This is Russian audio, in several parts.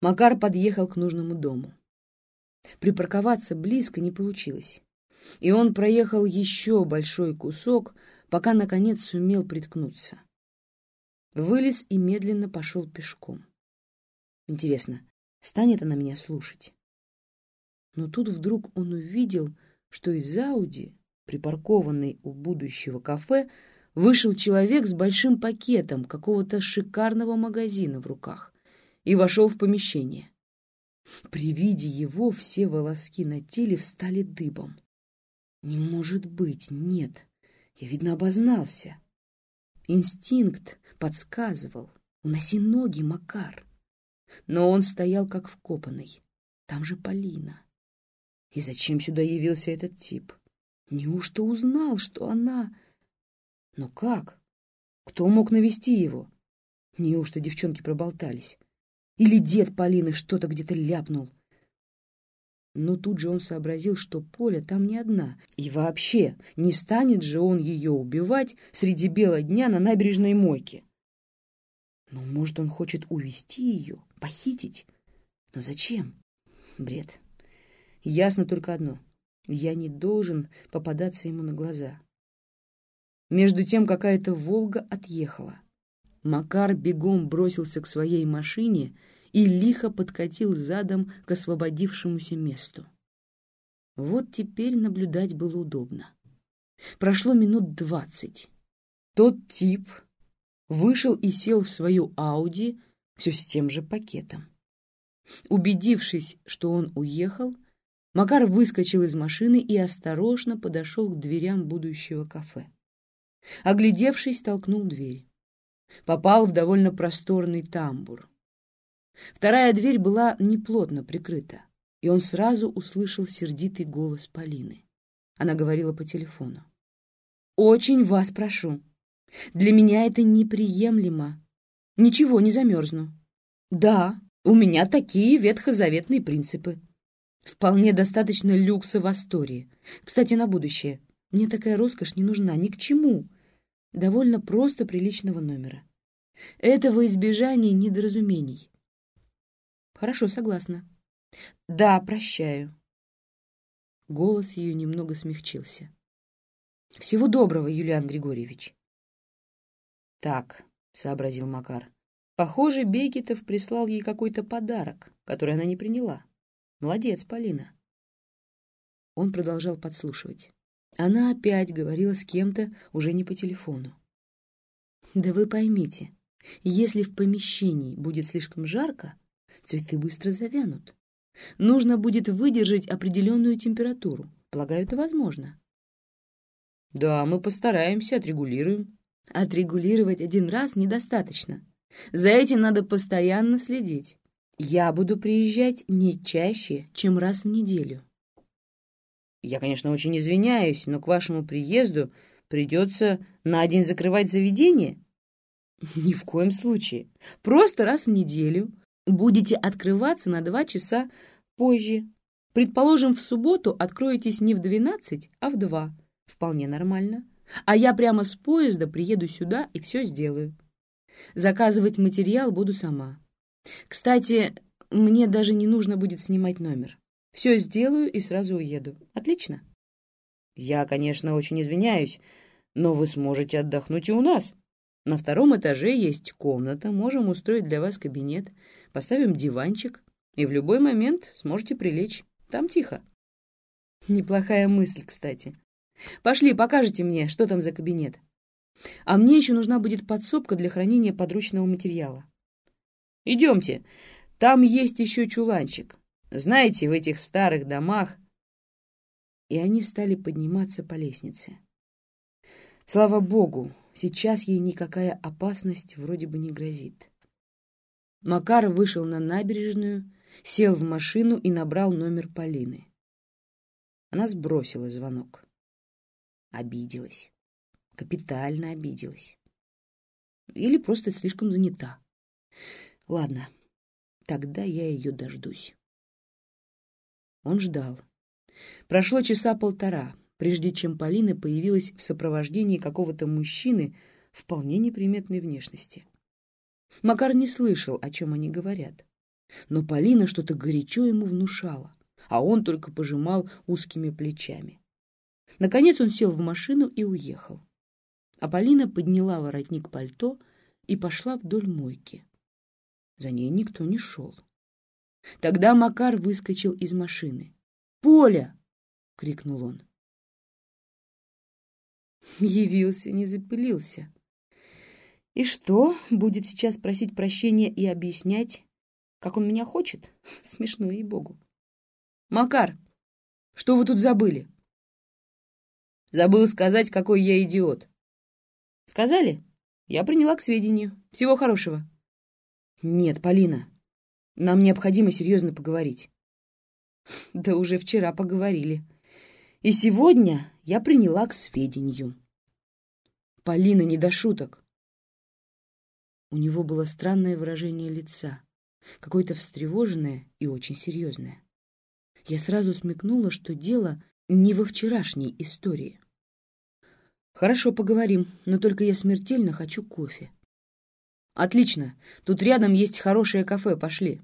Макар подъехал к нужному дому. Припарковаться близко не получилось, и он проехал еще большой кусок, пока, наконец, сумел приткнуться. Вылез и медленно пошел пешком. Интересно, станет она меня слушать? Но тут вдруг он увидел, что из Ауди, припаркованной у будущего кафе, вышел человек с большим пакетом какого-то шикарного магазина в руках и вошел в помещение. При виде его все волоски на теле встали дыбом. Не может быть, нет, я, видно, обознался. Инстинкт подсказывал, уноси ноги, Макар. Но он стоял как вкопанный. Там же Полина. И зачем сюда явился этот тип? Неужто узнал, что она... Но как? Кто мог навести его? Неужто девчонки проболтались? Или дед Полины что-то где-то ляпнул. Но тут же он сообразил, что Поля там не одна. И вообще, не станет же он ее убивать среди бела дня на набережной мойке. Но, может, он хочет увести ее, похитить? Но зачем? Бред. Ясно только одно. Я не должен попадаться ему на глаза. Между тем какая-то «Волга» отъехала. Макар бегом бросился к своей машине и лихо подкатил задом к освободившемуся месту. Вот теперь наблюдать было удобно. Прошло минут двадцать. Тот тип вышел и сел в свою Ауди все с тем же пакетом. Убедившись, что он уехал, Макар выскочил из машины и осторожно подошел к дверям будущего кафе. Оглядевшись, толкнул дверь попал в довольно просторный тамбур. Вторая дверь была неплотно прикрыта, и он сразу услышал сердитый голос Полины. Она говорила по телефону. «Очень вас прошу. Для меня это неприемлемо. Ничего, не замерзну. Да, у меня такие ветхозаветные принципы. Вполне достаточно люкса в Астории. Кстати, на будущее. Мне такая роскошь не нужна ни к чему довольно просто приличного номера. Этого избежания недоразумений. Хорошо, согласна. Да, прощаю. Голос ее немного смягчился. Всего доброго, Юлиан Григорьевич. Так, сообразил Макар. Похоже, Бекетов прислал ей какой-то подарок, который она не приняла. Молодец, Полина. Он продолжал подслушивать. Она опять говорила с кем-то уже не по телефону. Да вы поймите, если в помещении будет слишком жарко, цветы быстро завянут. Нужно будет выдержать определенную температуру. Полагаю, это возможно. Да, мы постараемся, отрегулируем. Отрегулировать один раз недостаточно. За этим надо постоянно следить. Я буду приезжать не чаще, чем раз в неделю. Я, конечно, очень извиняюсь, но к вашему приезду придется на день закрывать заведение. Ни в коем случае. Просто раз в неделю будете открываться на два часа позже. Предположим, в субботу откроетесь не в двенадцать, а в два. Вполне нормально. А я прямо с поезда приеду сюда и все сделаю. Заказывать материал буду сама. Кстати, мне даже не нужно будет снимать номер. Все сделаю и сразу уеду. Отлично? Я, конечно, очень извиняюсь, но вы сможете отдохнуть и у нас. На втором этаже есть комната, можем устроить для вас кабинет, поставим диванчик, и в любой момент сможете прилечь. Там тихо. Неплохая мысль, кстати. Пошли, покажите мне, что там за кабинет. А мне еще нужна будет подсобка для хранения подручного материала. Идемте. Там есть еще чуланчик. Знаете, в этих старых домах...» И они стали подниматься по лестнице. Слава богу, сейчас ей никакая опасность вроде бы не грозит. Макар вышел на набережную, сел в машину и набрал номер Полины. Она сбросила звонок. Обиделась. Капитально обиделась. Или просто слишком занята. Ладно, тогда я ее дождусь. Он ждал. Прошло часа полтора, прежде чем Полина появилась в сопровождении какого-то мужчины вполне неприметной внешности. Макар не слышал, о чем они говорят. Но Полина что-то горячо ему внушала, а он только пожимал узкими плечами. Наконец он сел в машину и уехал. А Полина подняла воротник пальто и пошла вдоль мойки. За ней никто не шел. Тогда Макар выскочил из машины. «Поля!» — крикнул он. Явился, не запылился. И что, будет сейчас просить прощения и объяснять, как он меня хочет? Смешно, ей-богу. «Макар, что вы тут забыли?» «Забыл сказать, какой я идиот». «Сказали?» «Я приняла к сведению. Всего хорошего». «Нет, Полина, нам необходимо серьезно поговорить». «Да уже вчера поговорили. И сегодня я приняла к сведению». «Полина, не до шуток». У него было странное выражение лица, какое-то встревоженное и очень серьезное. Я сразу смекнула, что дело не во вчерашней истории. «Хорошо, поговорим, но только я смертельно хочу кофе». «Отлично, тут рядом есть хорошее кафе, пошли».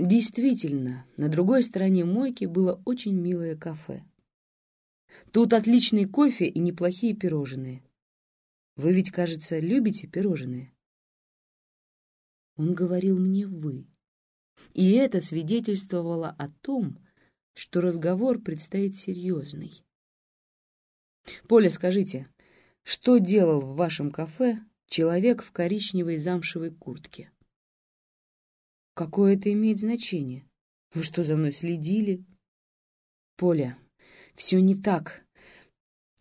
Действительно, на другой стороне мойки было очень милое кафе. Тут отличный кофе и неплохие пирожные. Вы ведь, кажется, любите пирожные? Он говорил мне «вы». И это свидетельствовало о том, что разговор предстоит серьезный. «Поля, скажите, что делал в вашем кафе человек в коричневой замшевой куртке?» «Какое это имеет значение? Вы что, за мной следили?» «Поля, все не так.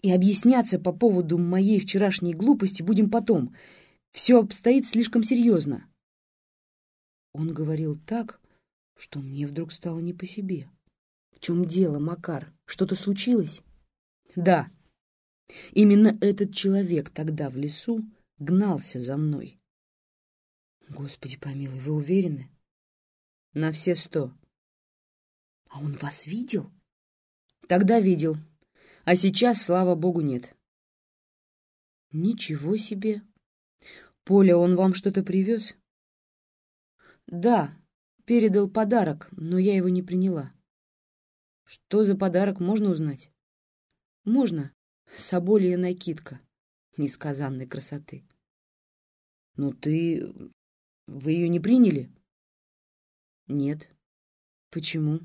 И объясняться по поводу моей вчерашней глупости будем потом. Все обстоит слишком серьезно». Он говорил так, что мне вдруг стало не по себе. «В чем дело, Макар? Что-то случилось?» «Да. Именно этот человек тогда в лесу гнался за мной». «Господи помилуй, вы уверены?» «На все сто». «А он вас видел?» «Тогда видел. А сейчас, слава богу, нет». «Ничего себе! Поля, он вам что-то привез?» «Да, передал подарок, но я его не приняла». «Что за подарок, можно узнать?» «Можно. Соболья накидка несказанной красоты». «Ну ты... Вы ее не приняли?» «Нет». «Почему?»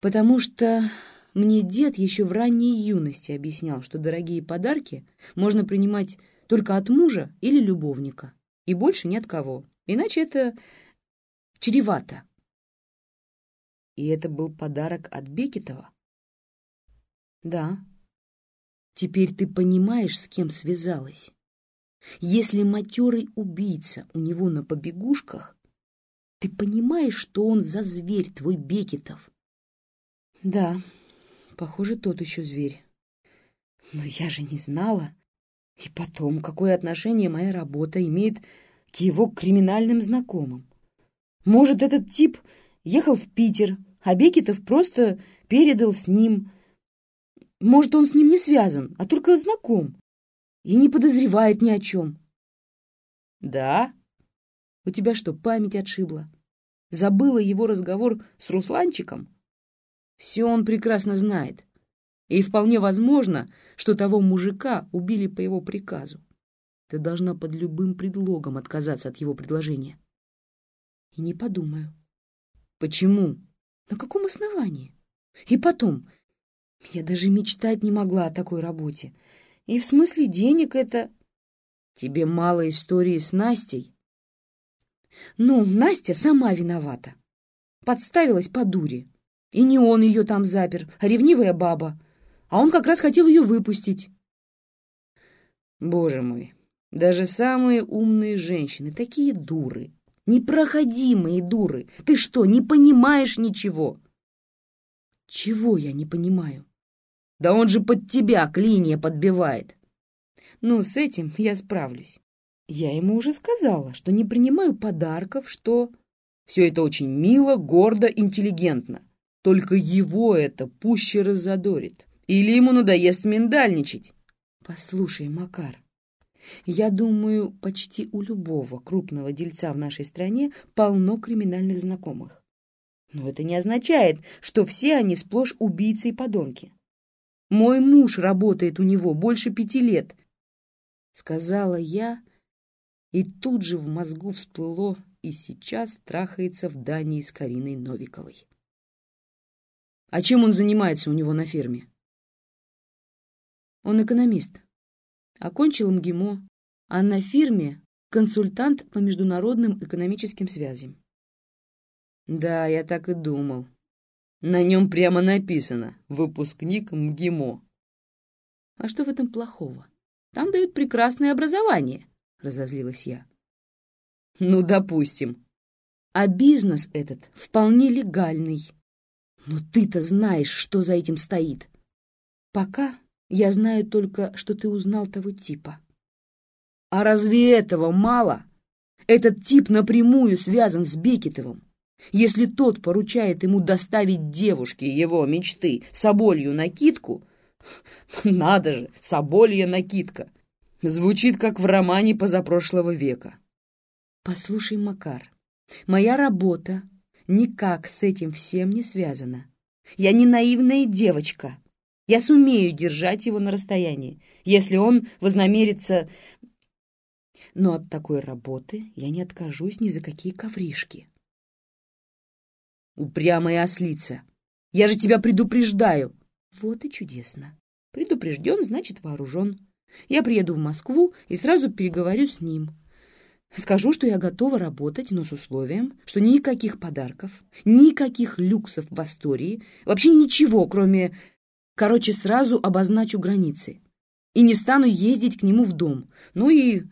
«Потому что мне дед еще в ранней юности объяснял, что дорогие подарки можно принимать только от мужа или любовника, и больше ни от кого. Иначе это чревато. И это был подарок от Бекетова? Да. Теперь ты понимаешь, с кем связалась. Если матерый убийца у него на побегушках, ты понимаешь, что он за зверь, твой Бекетов? Да, похоже, тот еще зверь. Но я же не знала. И потом, какое отношение моя работа имеет к его криминальным знакомым. Может, этот тип ехал в Питер, а Бекетов просто передал с ним. Может, он с ним не связан, а только знаком и не подозревает ни о чем. Да? У тебя что, память отшибла? Забыла его разговор с Русланчиком? Все он прекрасно знает. И вполне возможно, что того мужика убили по его приказу. Ты должна под любым предлогом отказаться от его предложения. И не подумаю. Почему? На каком основании? И потом, я даже мечтать не могла о такой работе. И в смысле денег это... Тебе мало истории с Настей? Ну, Настя сама виновата. Подставилась по дуре. И не он ее там запер, а ревнивая баба. А он как раз хотел ее выпустить. Боже мой, даже самые умные женщины такие дуры. Непроходимые дуры. Ты что, не понимаешь ничего? Чего я не понимаю? Да он же под тебя клинья подбивает. Ну, с этим я справлюсь. Я ему уже сказала, что не принимаю подарков, что... Все это очень мило, гордо, интеллигентно. Только его это пуще разодорит. Или ему надоест миндальничать. Послушай, Макар, Я думаю, почти у любого крупного дельца в нашей стране полно криминальных знакомых. Но это не означает, что все они сплошь убийцы и подонки. Мой муж работает у него больше пяти лет, — сказала я, и тут же в мозгу всплыло и сейчас трахается в Дании с Кариной Новиковой. А чем он занимается у него на ферме? Он экономист. Окончил МГИМО, а на фирме консультант по международным экономическим связям. Да, я так и думал. На нем прямо написано «Выпускник МГИМО». А что в этом плохого? Там дают прекрасное образование, разозлилась я. Ну, допустим. А бизнес этот вполне легальный. Но ты-то знаешь, что за этим стоит. Пока я знаю только, что ты узнал того типа. А разве этого мало? Этот тип напрямую связан с Бекетовым. Если тот поручает ему доставить девушке его мечты соболью накидку, надо же, соболья накидка, звучит как в романе позапрошлого века. Послушай, Макар, моя работа никак с этим всем не связана. Я не наивная девочка. Я сумею держать его на расстоянии, если он вознамерится... Но от такой работы я не откажусь ни за какие ковришки. Упрямая ослица. Я же тебя предупреждаю. Вот и чудесно. Предупрежден, значит вооружен. Я приеду в Москву и сразу переговорю с ним. Скажу, что я готова работать, но с условием, что никаких подарков, никаких люксов в Астории, вообще ничего, кроме... Короче, сразу обозначу границы. И не стану ездить к нему в дом. Ну и,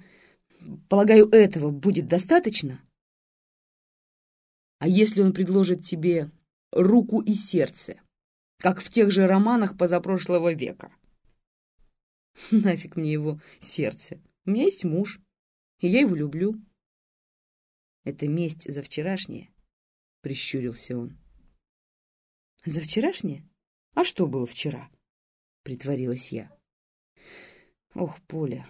полагаю, этого будет достаточно. А если он предложит тебе руку и сердце, как в тех же романах позапрошлого века? Нафиг мне его сердце. У меня есть муж, и я его люблю. Это месть за вчерашнее, — прищурился он. За вчерашнее? А что было вчера? — притворилась я. Ох, Поля,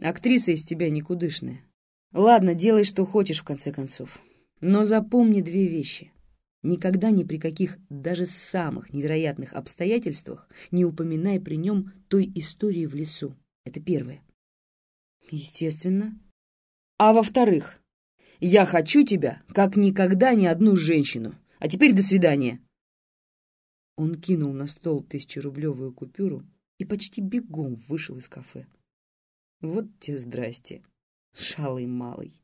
актриса из тебя никудышная. Ладно, делай, что хочешь, в конце концов. Но запомни две вещи. Никогда ни при каких, даже самых невероятных обстоятельствах не упоминай при нем той истории в лесу. Это первое. Естественно. А во-вторых, я хочу тебя, как никогда ни одну женщину. А теперь до свидания. Он кинул на стол тысячерублевую купюру и почти бегом вышел из кафе. Вот те здрасте, шалый малый.